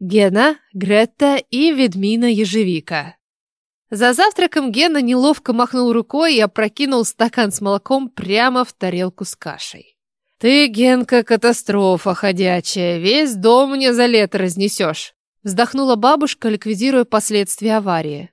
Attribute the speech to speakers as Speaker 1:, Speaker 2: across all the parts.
Speaker 1: Гена, Гретта и ведьмина ежевика. За завтраком Гена неловко махнул рукой и опрокинул стакан с молоком прямо в тарелку с кашей. «Ты, Генка, катастрофа ходячая, весь дом мне за лето разнесешь!» Вздохнула бабушка, ликвидируя последствия аварии.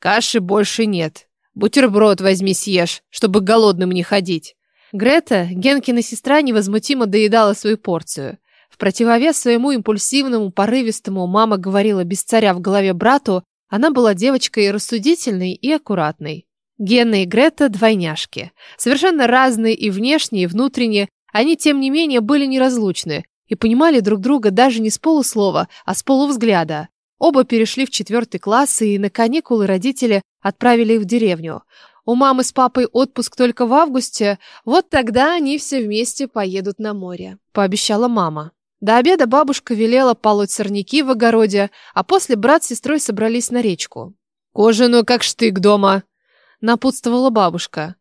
Speaker 1: «Каши больше нет. Бутерброд возьми съешь, чтобы голодным не ходить». Грета, Генкина сестра, невозмутимо доедала свою порцию. В противовес своему импульсивному, порывистому, мама говорила без царя в голове брату, она была девочкой рассудительной и аккуратной. Гена и Грета – двойняшки. Совершенно разные и внешне, и внутренне, они, тем не менее, были неразлучны и понимали друг друга даже не с полуслова, а с полувзгляда. Оба перешли в четвертый класс, и на каникулы родители отправили их в деревню. У мамы с папой отпуск только в августе, вот тогда они все вместе поедут на море, пообещала мама. До обеда бабушка велела полоть сорняки в огороде, а после брат с сестрой собрались на речку. «Кожаную как штык дома», — напутствовала бабушка.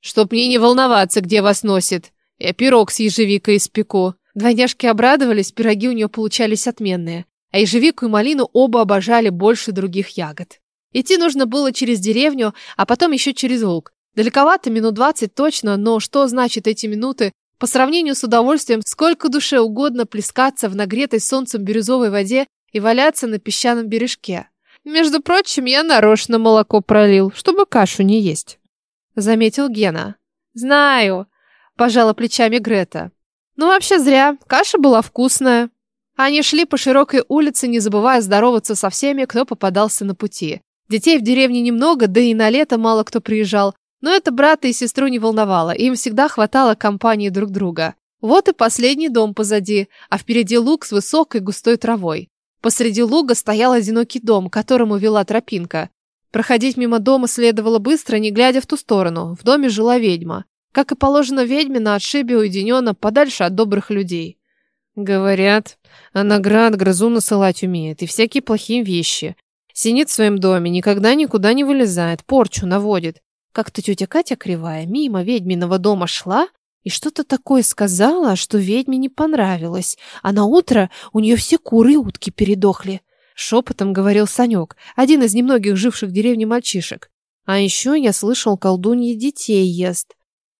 Speaker 1: «Чтоб мне не волноваться, где вас носит. Я пирог с ежевикой испеку». Двойняшки обрадовались, пироги у нее получались отменные. А ежевику и малину оба обожали больше других ягод. Идти нужно было через деревню, а потом еще через луг. Далековато, минут двадцать точно, но что значит эти минуты по сравнению с удовольствием, сколько душе угодно плескаться в нагретой солнцем бирюзовой воде и валяться на песчаном бережке. Между прочим, я нарочно молоко пролил, чтобы кашу не есть. Заметил Гена. Знаю, пожала плечами Грета. Ну вообще зря, каша была вкусная. Они шли по широкой улице, не забывая здороваться со всеми, кто попадался на пути. Детей в деревне немного, да и на лето мало кто приезжал, но это брата и сестру не волновало, им всегда хватало компании друг друга. Вот и последний дом позади, а впереди луг с высокой густой травой. Посреди луга стоял одинокий дом, к которому вела тропинка. Проходить мимо дома следовало быстро, не глядя в ту сторону. В доме жила ведьма. Как и положено ведьме, на отшибе уединенно, подальше от добрых людей. Говорят, она град грозу насылать умеет и всякие плохие вещи. Синит в своем доме, никогда никуда не вылезает, порчу наводит. Как-то тетя Катя кривая мимо ведьминого дома шла и что-то такое сказала, что ведьме не понравилось, а на утро у нее все куры и утки передохли. Шепотом говорил Санек, один из немногих живших в деревне мальчишек. А еще я слышал, колдунья детей ест.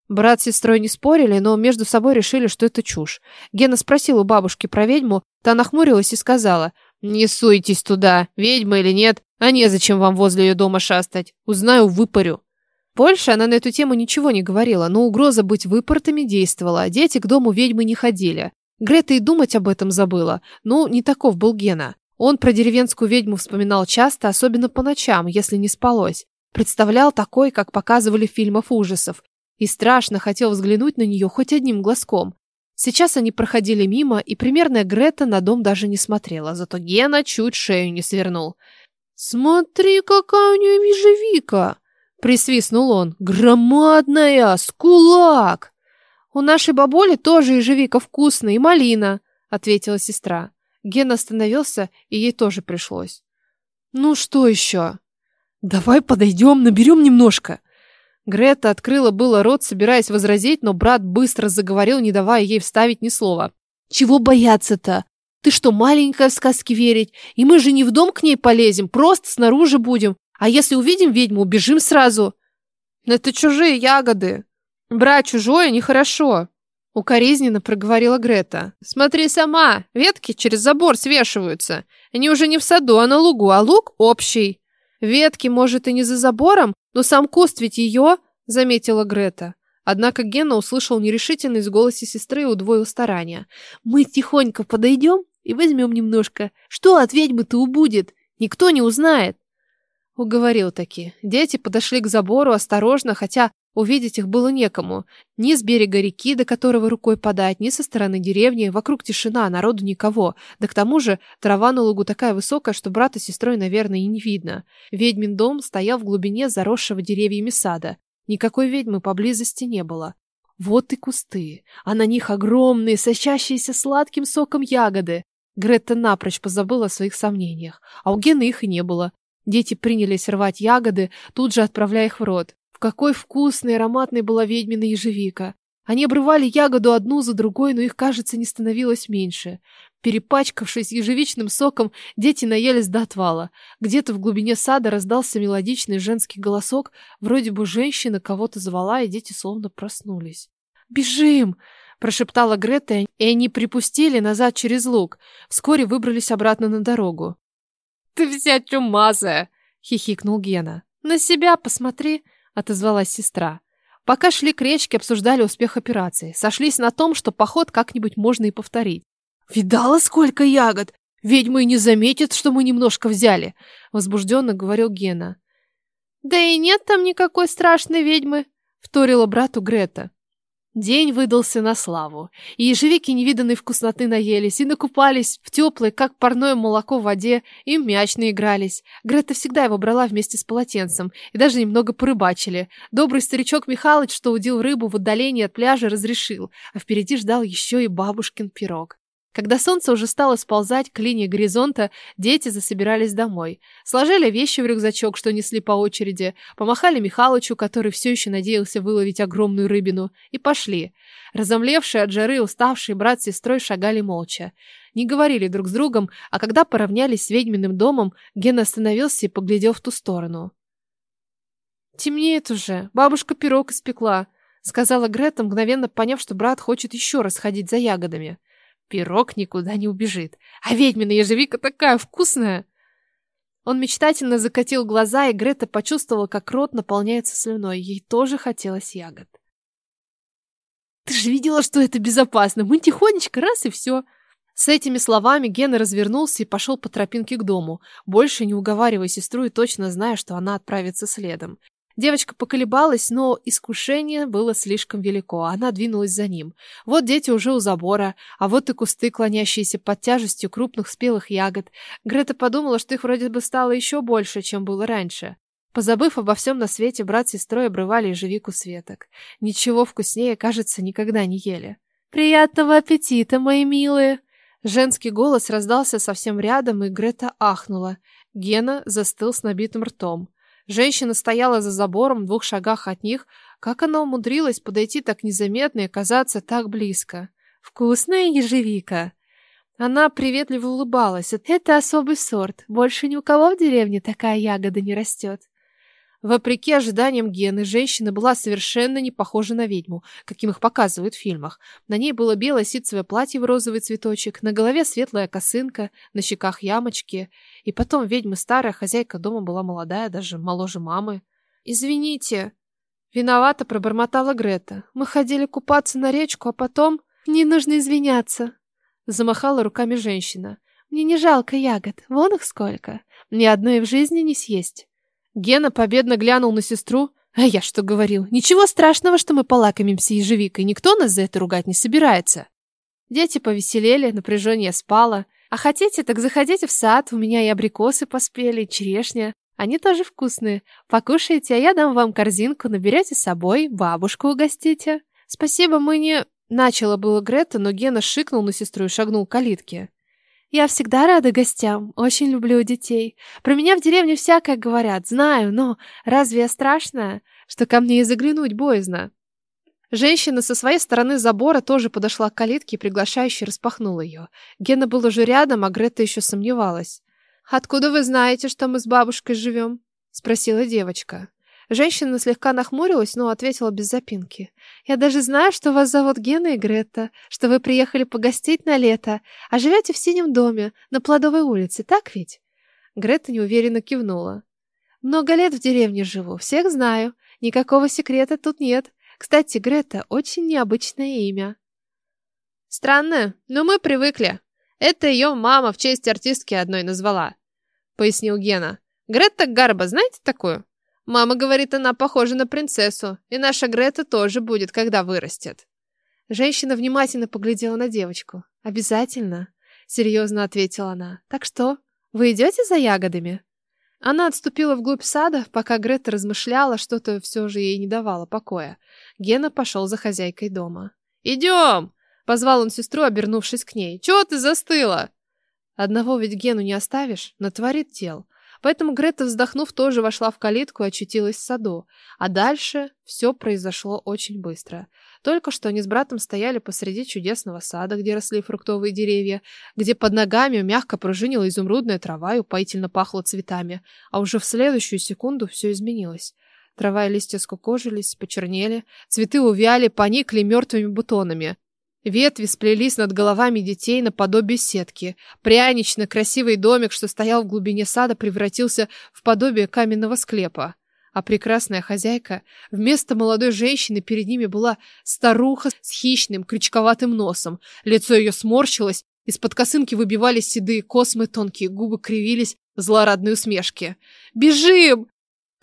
Speaker 1: Брат с сестрой не спорили, но между собой решили, что это чушь. Гена спросил у бабушки про ведьму, та нахмурилась и сказала, «Не суйтесь туда, ведьма или нет, а незачем вам возле ее дома шастать. Узнаю, выпарю». Больше она на эту тему ничего не говорила, но угроза быть выпортами действовала, а дети к дому ведьмы не ходили. Грета и думать об этом забыла. Ну, не таков был Гена. Он про деревенскую ведьму вспоминал часто, особенно по ночам, если не спалось. Представлял такой, как показывали в фильмах ужасов. И страшно хотел взглянуть на нее хоть одним глазком. Сейчас они проходили мимо, и примерная Грета на дом даже не смотрела, зато Гена чуть шею не свернул. «Смотри, какая у нее ежевика!» Присвистнул он. Громадная, с кулак. У нашей бабули тоже ежевика вкусная и малина, ответила сестра. Ген остановился, и ей тоже пришлось. Ну что еще? Давай подойдем, наберем немножко. Грета открыла было рот, собираясь возразить, но брат быстро заговорил, не давая ей вставить ни слова. Чего бояться-то? Ты что, маленькая в сказки верить? И мы же не в дом к ней полезем, просто снаружи будем. А если увидим ведьму, убежим сразу. Это чужие ягоды. Брать чужое нехорошо. Укоризненно проговорила Грета. Смотри сама, ветки через забор свешиваются. Они уже не в саду, а на лугу, а луг общий. Ветки, может, и не за забором, но сам куст ведь ее, заметила Грета. Однако Гена услышал нерешительность в голосе сестры и удвоил старания. «Мы тихонько подойдем и возьмем немножко. Что от ведьмы-то убудет? Никто не узнает». Уговорил таки. Дети подошли к забору осторожно, хотя увидеть их было некому. Ни с берега реки, до которого рукой подать, ни со стороны деревни. Вокруг тишина, народу никого. Да к тому же трава на лугу такая высокая, что брата с сестрой, наверное, и не видно. Ведьмин дом стоял в глубине заросшего деревьями сада. Никакой ведьмы поблизости не было. Вот и кусты, а на них огромные, сочащиеся сладким соком ягоды. Гретта напрочь позабыла о своих сомнениях, а у Гены их и не было. Дети принялись рвать ягоды, тут же отправляя их в рот. В какой вкусной, ароматной была ведьмина ежевика. Они обрывали ягоду одну за другой, но их, кажется, не становилось меньше. Перепачкавшись ежевичным соком, дети наелись до отвала. Где-то в глубине сада раздался мелодичный женский голосок, вроде бы женщина кого-то звала, и дети словно проснулись. «Бежим!» — прошептала Грета, и они припустили назад через луг. Вскоре выбрались обратно на дорогу.
Speaker 2: «Ты вся чумазая!»
Speaker 1: — хихикнул Гена. «На себя посмотри!» — отозвалась сестра. Пока шли к речке, обсуждали успех операции. Сошлись на том, что поход как-нибудь можно и повторить. «Видала, сколько ягод? Ведьмы и не заметят, что мы немножко взяли!» — возбужденно говорил Гена.
Speaker 2: «Да и нет там никакой страшной ведьмы!» — вторила брату Грета.
Speaker 1: День выдался на славу, и ежевики невиданной вкусноты наелись, и накупались в теплой, как парное молоко в воде, и в мяч наигрались. Грета всегда его брала вместе с полотенцем, и даже немного порыбачили. Добрый старичок Михалыч, что удил рыбу в отдалении от пляжа, разрешил, а впереди ждал еще и бабушкин пирог. Когда солнце уже стало сползать к линии горизонта, дети засобирались домой. Сложили вещи в рюкзачок, что несли по очереди, помахали Михалычу, который все еще надеялся выловить огромную рыбину, и пошли. Разомлевшие от жары уставшие брат с сестрой шагали молча. Не говорили друг с другом, а когда поравнялись с ведьминым домом, Гена остановился и поглядел в ту сторону. «Темнеет уже. Бабушка пирог испекла», — сказала Грета, мгновенно поняв, что брат хочет еще раз ходить за ягодами. Пирог никуда не убежит. А ведьмина ежевика такая вкусная!» Он мечтательно закатил глаза, и Грета почувствовала, как рот наполняется слюной. Ей тоже хотелось ягод. «Ты же видела, что это безопасно! Мы тихонечко, раз и все!» С этими словами Гена развернулся и пошел по тропинке к дому, больше не уговаривая сестру и точно зная, что она отправится следом. Девочка поколебалась, но искушение было слишком велико, она двинулась за ним. Вот дети уже у забора, а вот и кусты, клонящиеся под тяжестью крупных спелых ягод. Грета подумала, что их вроде бы стало еще больше, чем было раньше. Позабыв обо всем на свете, брат с сестрой обрывали ежевику с веток. Ничего вкуснее, кажется, никогда не ели. «Приятного аппетита, мои милые!» Женский голос раздался совсем рядом, и Грета ахнула. Гена застыл с набитым ртом. Женщина стояла за забором в двух шагах от них. Как она умудрилась подойти так незаметно и оказаться так близко? «Вкусная ежевика!» Она приветливо улыбалась. «Это особый сорт. Больше ни у кого в деревне такая ягода не растет». Вопреки ожиданиям Гены, женщина была совершенно не похожа на ведьму, каким их показывают в фильмах. На ней было белое ситцевое платье в розовый цветочек, на голове светлая косынка, на щеках ямочки. И потом ведьма старая, хозяйка дома была молодая, даже моложе мамы. «Извините», — виновато пробормотала Грета. «Мы ходили купаться на речку, а потом...» «Не нужно извиняться», — замахала руками женщина. «Мне не жалко ягод, вон их сколько. Ни одной в жизни не съесть». Гена победно глянул на сестру. А я что говорил? Ничего страшного, что мы полакомимся ежевикой. Никто нас за это ругать не собирается. Дети повеселели, напряжение спало. А хотите, так заходите в сад. У меня и абрикосы поспели, и черешня. Они тоже вкусные. Покушайте, а я дам вам корзинку, наберете с собой, бабушку угостите. Спасибо, мы не... Начала было Грета, но Гена шикнул на сестру и шагнул к калитке. Я всегда рада гостям, очень люблю детей. Про меня в деревне всякое говорят, знаю, но разве я страшная, что ко мне и заглянуть боязно? Женщина со своей стороны забора тоже подошла к калитке и приглашающе распахнула ее. Гена был уже рядом, а Грета еще сомневалась. «Откуда вы знаете, что мы с бабушкой живем?» — спросила девочка. Женщина слегка нахмурилась, но ответила без запинки. «Я даже знаю, что вас зовут Гена и Грета, что вы приехали погостить на лето, а живете в синем доме на Плодовой улице, так ведь?» Грета неуверенно кивнула. «Много лет в деревне живу, всех знаю. Никакого секрета тут нет. Кстати, Грета — очень необычное имя».
Speaker 2: «Странное, но мы привыкли. Это ее мама в честь артистки одной назвала», — пояснил Гена. «Грета Гарба, знаете такую?» Мама говорит, она похожа на принцессу, и наша Грета тоже будет, когда вырастет.
Speaker 1: Женщина внимательно поглядела на девочку. «Обязательно», — серьезно ответила она. «Так что, вы идете за ягодами?» Она отступила вглубь сада, пока Грета размышляла, что-то все же ей не давало покоя. Гена пошел за хозяйкой дома.
Speaker 2: «Идем!» — позвал он сестру, обернувшись к ней. «Чего ты застыла?»
Speaker 1: «Одного ведь Гену не оставишь, натворит дел. Поэтому Грета, вздохнув, тоже вошла в калитку и очутилась в саду. А дальше все произошло очень быстро. Только что они с братом стояли посреди чудесного сада, где росли фруктовые деревья, где под ногами мягко пружинила изумрудная трава и упоительно пахло цветами, а уже в следующую секунду все изменилось. Трава и листья скукожились, почернели, цветы увяли, поникли мертвыми бутонами. Ветви сплелись над головами детей наподобие сетки. Пряничный красивый домик, что стоял в глубине сада, превратился в подобие каменного склепа. А прекрасная хозяйка, вместо молодой женщины перед ними была старуха с хищным, крючковатым носом. Лицо ее сморщилось, из-под косынки выбивались седые космы, тонкие губы кривились в злорадной усмешке. «Бежим!» —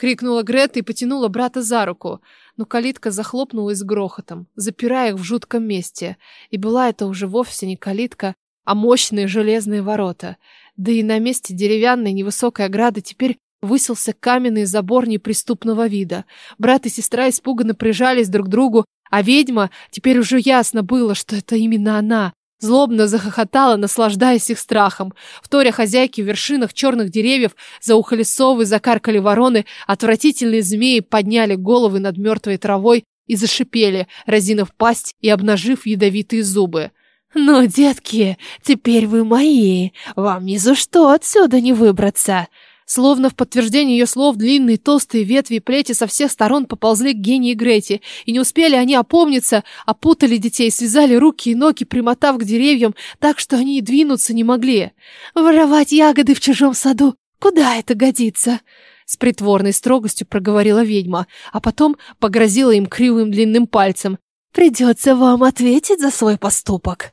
Speaker 1: крикнула Грета и потянула брата за руку. Но калитка захлопнулась грохотом, запирая их в жутком месте. И была это уже вовсе не калитка, а мощные железные ворота. Да и на месте деревянной невысокой ограды теперь высился каменный забор неприступного вида. Брат и сестра испуганно прижались друг к другу, а ведьма, теперь уже ясно было, что это именно она, Злобно захохотала, наслаждаясь их страхом. Вторя хозяйки в вершинах черных деревьев заухали совы, закаркали вороны, отвратительные змеи подняли головы над мертвой травой и зашипели, разинув пасть и обнажив ядовитые зубы. «Ну, детки, теперь вы мои, вам ни за что отсюда не выбраться!» Словно в подтверждение ее слов длинные толстые ветви и плети со всех сторон поползли к Гене и Грете, и не успели они опомниться, опутали детей, связали руки и ноги, примотав к деревьям, так что они и двинуться не могли. «Воровать ягоды в чужом саду, куда это годится?» С притворной строгостью проговорила ведьма, а потом погрозила им кривым длинным пальцем. «Придется вам ответить за свой поступок».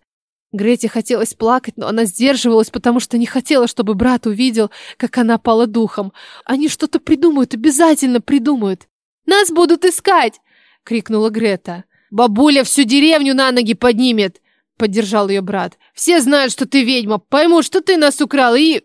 Speaker 1: Грете хотелось плакать, но она сдерживалась, потому что не хотела, чтобы брат увидел, как она пала духом. Они что-то придумают, обязательно придумают. «Нас будут искать!» — крикнула Грета. «Бабуля всю деревню на ноги поднимет!» — поддержал ее брат. «Все знают, что ты ведьма, поймут, что ты нас украл и...»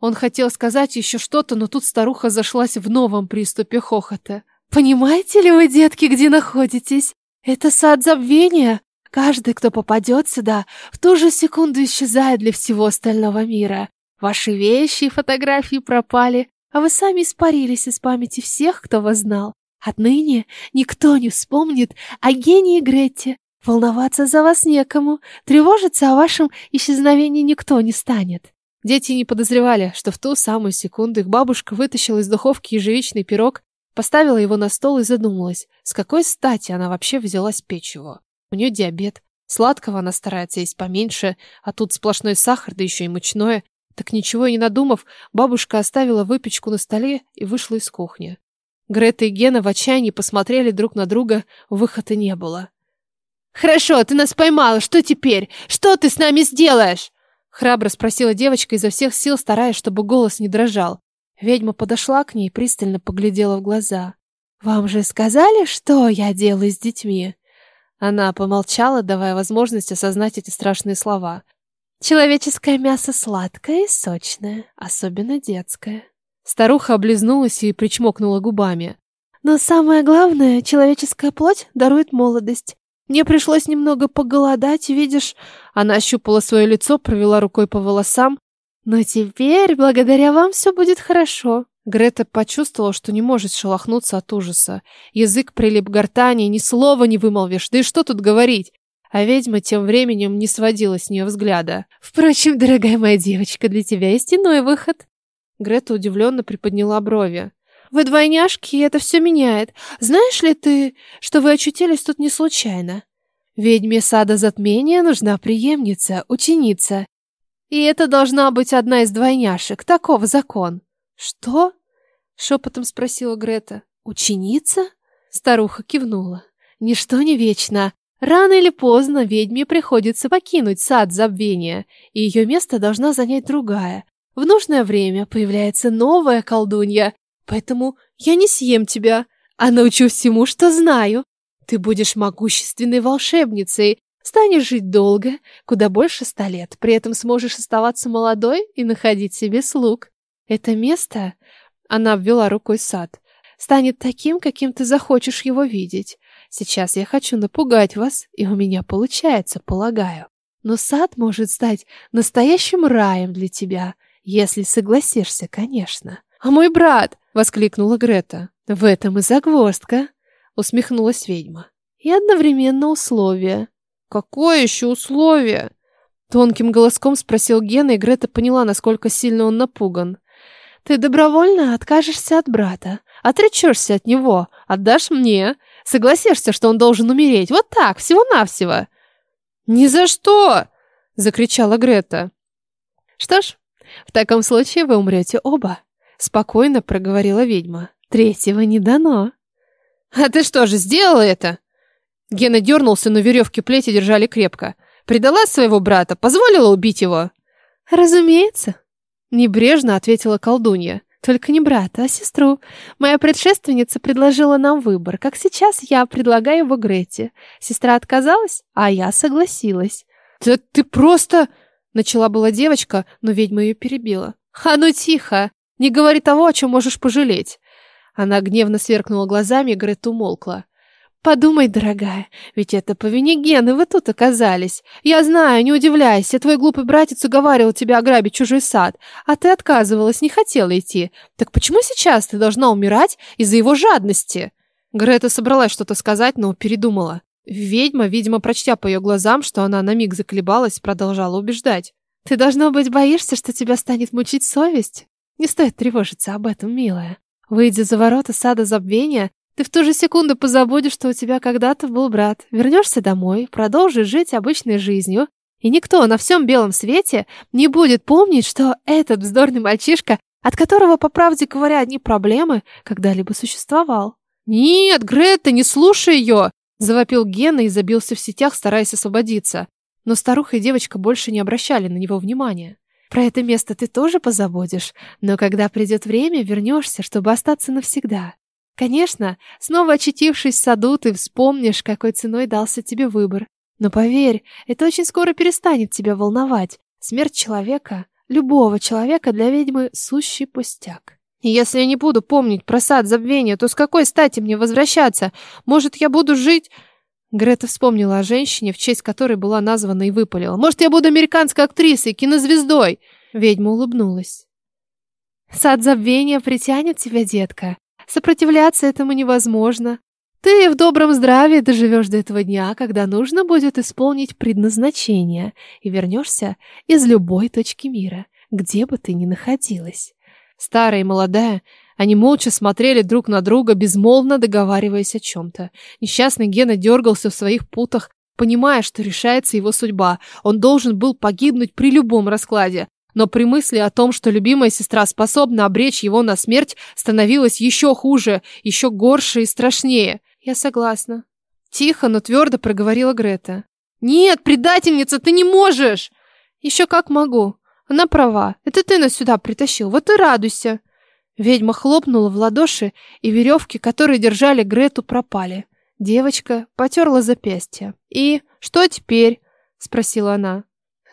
Speaker 1: Он хотел сказать еще что-то, но тут старуха зашлась в новом приступе хохота. «Понимаете ли вы, детки, где находитесь? Это сад забвения. Каждый, кто попадет сюда, в ту же секунду исчезает для всего остального мира. Ваши вещи и фотографии пропали, а вы сами испарились из памяти всех, кто вас знал. Отныне никто не вспомнит о гении Гретте. Волноваться за вас некому, тревожиться о вашем исчезновении никто не станет. Дети не подозревали, что в ту самую секунду их бабушка вытащила из духовки ежевичный пирог, поставила его на стол и задумалась, с какой стати она вообще взялась печь его. У нее диабет. Сладкого она старается есть поменьше, а тут сплошной сахар, да еще и мучное. Так ничего и не надумав, бабушка оставила выпечку на столе и вышла из кухни. Грета и Гена в отчаянии посмотрели друг на друга, выхода не было. «Хорошо, ты нас поймала, что теперь? Что ты с нами сделаешь?» Храбро спросила девочка изо всех сил, стараясь, чтобы голос не дрожал. Ведьма подошла к ней и пристально поглядела в глаза. «Вам же сказали, что я делаю с детьми?» Она помолчала, давая возможность осознать эти страшные слова. Человеческое мясо сладкое и сочное, особенно детское. Старуха облизнулась и причмокнула губами. Но самое главное, человеческая плоть дарует молодость. Мне пришлось немного поголодать, видишь. Она ощупала свое лицо, провела рукой по волосам. Но теперь, благодаря вам, все будет хорошо. Грета почувствовала, что не может шелохнуться от ужаса. Язык прилип к гортани, ни слова не вымолвишь, да и что тут говорить? А ведьма тем временем не сводила с нее взгляда. «Впрочем, дорогая моя девочка, для тебя есть иной выход». Грета удивленно приподняла брови. «Вы двойняшки, и это все меняет. Знаешь ли ты, что вы очутились тут не случайно? Ведьме сада затмения нужна преемница, ученица. И это должна быть одна из двойняшек, таков закон». «Что?» — шепотом спросила Грета. «Ученица?» Старуха кивнула. «Ничто не вечно. Рано или поздно ведьме приходится покинуть сад забвения, и ее место должна занять другая. В нужное время появляется новая колдунья, поэтому я не съем тебя, а научу всему, что знаю. Ты будешь могущественной волшебницей, станешь жить долго, куда больше ста лет, при этом сможешь оставаться молодой и находить себе слуг. Это место, она обвела рукой сад, станет таким, каким ты захочешь его видеть. Сейчас я хочу напугать вас, и у меня получается, полагаю. Но сад может стать настоящим раем для тебя, если согласишься, конечно. А мой брат, воскликнула Грета. В этом и загвоздка, усмехнулась ведьма. и одновременно условие.
Speaker 2: Какое еще условие?
Speaker 1: Тонким голоском спросил Гена, и Грета поняла, насколько сильно он напуган. Ты добровольно откажешься от брата, отречешься от него, отдашь мне, согласишься, что он должен умереть. Вот так, всего-навсего.
Speaker 2: Ни за что! Закричала Грета.
Speaker 1: Что ж, в таком случае вы умрете оба, спокойно проговорила ведьма. Третьего не дано.
Speaker 2: А ты что же, сделала это? Гена дернулся, но веревки плети держали крепко. Предала своего брата, позволила убить его?
Speaker 1: Разумеется. Небрежно ответила колдунья. Только не брата, а сестру. Моя предшественница предложила нам выбор, как сейчас я предлагаю его Грете. Сестра отказалась, а я согласилась.
Speaker 2: «Да ты просто...» Начала была девочка, но ведьма ее перебила.
Speaker 1: «А ну тихо! Не говори того, о чем можешь пожалеть!» Она гневно сверкнула глазами, и Грета умолкла. «Подумай, дорогая, ведь это по вине Гены вы тут оказались. Я знаю, не удивляйся, твой глупый братец уговаривал тебя ограбить чужой сад, а ты отказывалась, не хотела идти. Так почему сейчас ты должна умирать из-за его жадности?»
Speaker 2: Грета собралась что-то сказать, но передумала. Ведьма, видимо, прочтя по ее глазам, что она на миг заколебалась, продолжала убеждать.
Speaker 1: «Ты, должно быть, боишься, что тебя станет мучить совесть? Не стоит тревожиться об этом, милая. Выйдя за ворота сада забвения, ты в ту же секунду позабудешь, что у тебя когда-то был брат. Вернешься домой, продолжишь жить обычной жизнью, и никто на всем белом свете не будет помнить, что этот вздорный мальчишка, от которого, по правде говоря, одни проблемы, когда-либо существовал.
Speaker 2: «Нет, Грета, не слушай ее!» Завопил Гена и забился в сетях, стараясь освободиться. Но старуха и девочка больше не обращали на него внимания.
Speaker 1: «Про это место ты тоже позабудешь, но когда придет время, вернешься, чтобы остаться навсегда. Конечно, снова очутившись в саду, ты вспомнишь, какой ценой дался тебе выбор. Но поверь, это очень скоро перестанет тебя волновать. Смерть человека, любого человека для ведьмы — сущий пустяк.
Speaker 2: И если я не буду помнить про сад забвения, то с какой стати мне возвращаться? Может, я буду жить...» Грета вспомнила о женщине, в честь которой была названа и выпалила. «Может, я буду американской актрисой, кинозвездой?» Ведьма улыбнулась.
Speaker 1: «Сад забвения притянет тебя, детка. Сопротивляться этому невозможно. Ты в добром здравии доживешь до этого дня, когда нужно будет исполнить предназначение и вернешься из любой точки мира, где бы ты ни находилась.
Speaker 2: Старая и молодая, они молча смотрели друг на друга, безмолвно договариваясь о чем-то. Несчастный Гена дергался в своих путах, понимая, что решается его судьба. Он должен был погибнуть при любом раскладе. Но при мысли о том, что любимая сестра способна обречь его на смерть, становилось еще хуже, еще горше и страшнее.
Speaker 1: «Я согласна».
Speaker 2: Тихо, но твердо проговорила Грета. «Нет, предательница, ты не можешь!»
Speaker 1: «Еще как могу. Она права. Это ты нас сюда притащил. Вот и радуйся. Ведьма хлопнула в ладоши, и веревки, которые держали Грету, пропали. Девочка потерла запястье. «И что теперь?» — спросила она.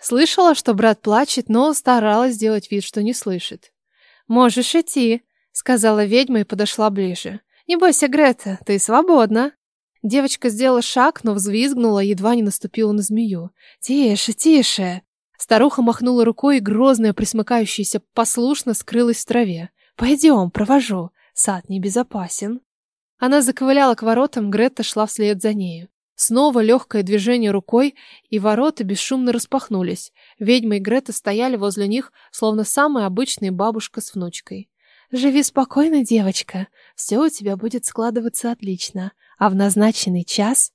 Speaker 1: Слышала, что брат плачет, но старалась сделать вид, что не слышит. «Можешь идти», — сказала ведьма и подошла ближе. «Не бойся, Грета, ты свободна». Девочка сделала шаг, но взвизгнула, едва не наступила на змею. «Тише, тише!» Старуха махнула рукой, и грозная, присмыкающаяся, послушно скрылась в траве. «Пойдем, провожу. Сад небезопасен». Она заковыляла к воротам, Гретта шла вслед за нею. Снова легкое движение рукой, и ворота бесшумно распахнулись. Ведьма и Грета стояли возле них, словно самая обычная бабушка с внучкой. «Живи спокойно, девочка. Все у тебя будет складываться отлично. А в назначенный час...»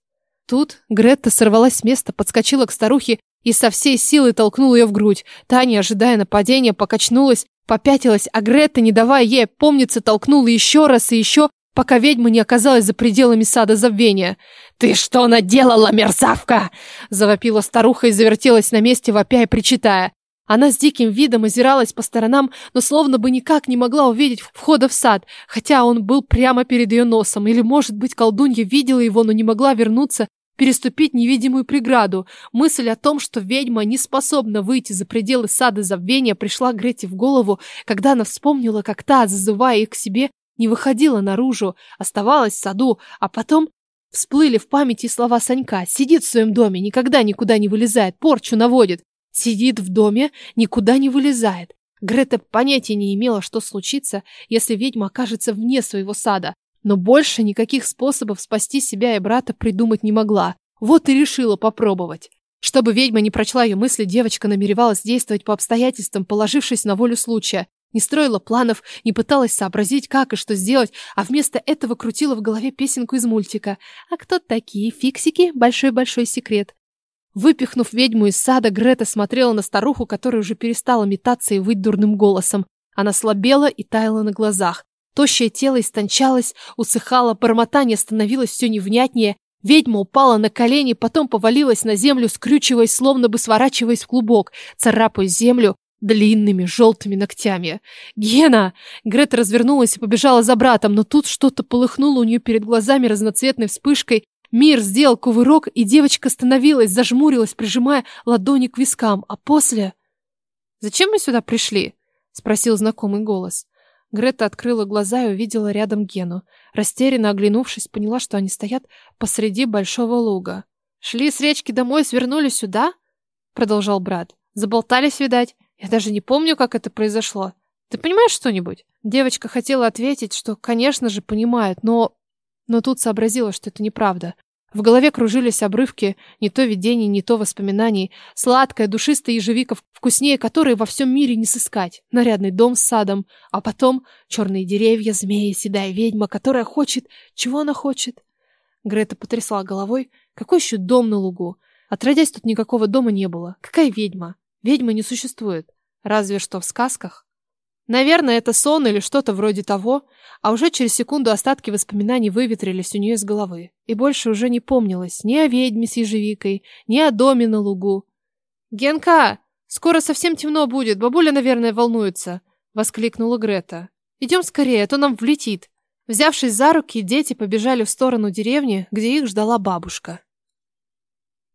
Speaker 1: Тут Гретта сорвалась с места, подскочила к старухе и со всей силы толкнул ее в грудь. Таня, ожидая нападения, покачнулась, попятилась, а Грета, не давая ей помниться, толкнула еще раз и еще, пока ведьма не оказалась за пределами сада забвения. «Ты что наделала, мерзавка?» Завопила старуха и завертелась на месте, вопя и причитая. Она с диким видом озиралась по сторонам, но словно бы никак не могла увидеть входа в сад, хотя он был прямо перед ее носом. Или, может быть, колдунья видела его, но не могла вернуться переступить невидимую преграду. Мысль о том, что ведьма не способна выйти за пределы сада забвения, пришла Грете в голову, когда она вспомнила, как та, зазывая их к себе, не выходила наружу, оставалась в саду, а потом всплыли в памяти слова Санька. Сидит в своем доме, никогда никуда не вылезает, порчу наводит. Сидит в доме, никуда не вылезает. Грета понятия не имела, что случится, если ведьма окажется вне своего сада. Но больше никаких способов спасти себя и брата придумать не могла. Вот и решила попробовать. Чтобы ведьма не прочла ее мысли, девочка намеревалась действовать по обстоятельствам, положившись на волю случая. Не строила планов, не пыталась сообразить, как и что сделать, а вместо этого крутила в голове песенку из мультика. А кто такие фиксики? Большой-большой секрет. Выпихнув ведьму из сада, Грета смотрела на старуху, которая уже перестала метаться и выть дурным голосом. Она слабела и таяла на глазах. Тощее тело истончалось, усыхало, бормотание становилось все невнятнее. Ведьма упала на колени, потом повалилась на землю, скрючиваясь, словно бы сворачиваясь в клубок, царапая землю, длинными желтыми ногтями. «Гена!» Грета развернулась и побежала за братом, но тут что-то полыхнуло у нее перед глазами разноцветной вспышкой. Мир сделал кувырок, и девочка остановилась, зажмурилась, прижимая ладони к вискам, а после... «Зачем мы сюда пришли?» — спросил знакомый голос. Грета открыла глаза и увидела рядом Гену. Растерянно оглянувшись, поняла, что они стоят посреди большого луга. «Шли с речки домой, свернули сюда?» — продолжал брат. «Заболтались, видать. Я даже не помню, как это произошло. Ты понимаешь что-нибудь? Девочка хотела ответить, что, конечно же, понимает, но... Но тут сообразила, что это неправда. В голове кружились обрывки не то видений, не то воспоминаний. Сладкая, душистая ежевика, вкуснее которой во всем мире не сыскать. Нарядный дом с садом. А потом черные деревья, змеи, седая ведьма, которая хочет... Чего она хочет? Грета потрясла головой. Какой еще дом на лугу? Отродясь, тут никакого дома не было. Какая ведьма? Ведьмы не существует. Разве что в сказках. Наверное, это сон или что-то вроде того, а уже через секунду остатки воспоминаний выветрились у нее из головы. И больше уже не помнилось ни о ведьме с ежевикой, ни о доме на лугу. «Генка, скоро совсем темно будет, бабуля, наверное, волнуется», — воскликнула Грета. «Идем скорее, а то нам влетит». Взявшись за руки, дети побежали в сторону деревни, где их ждала бабушка.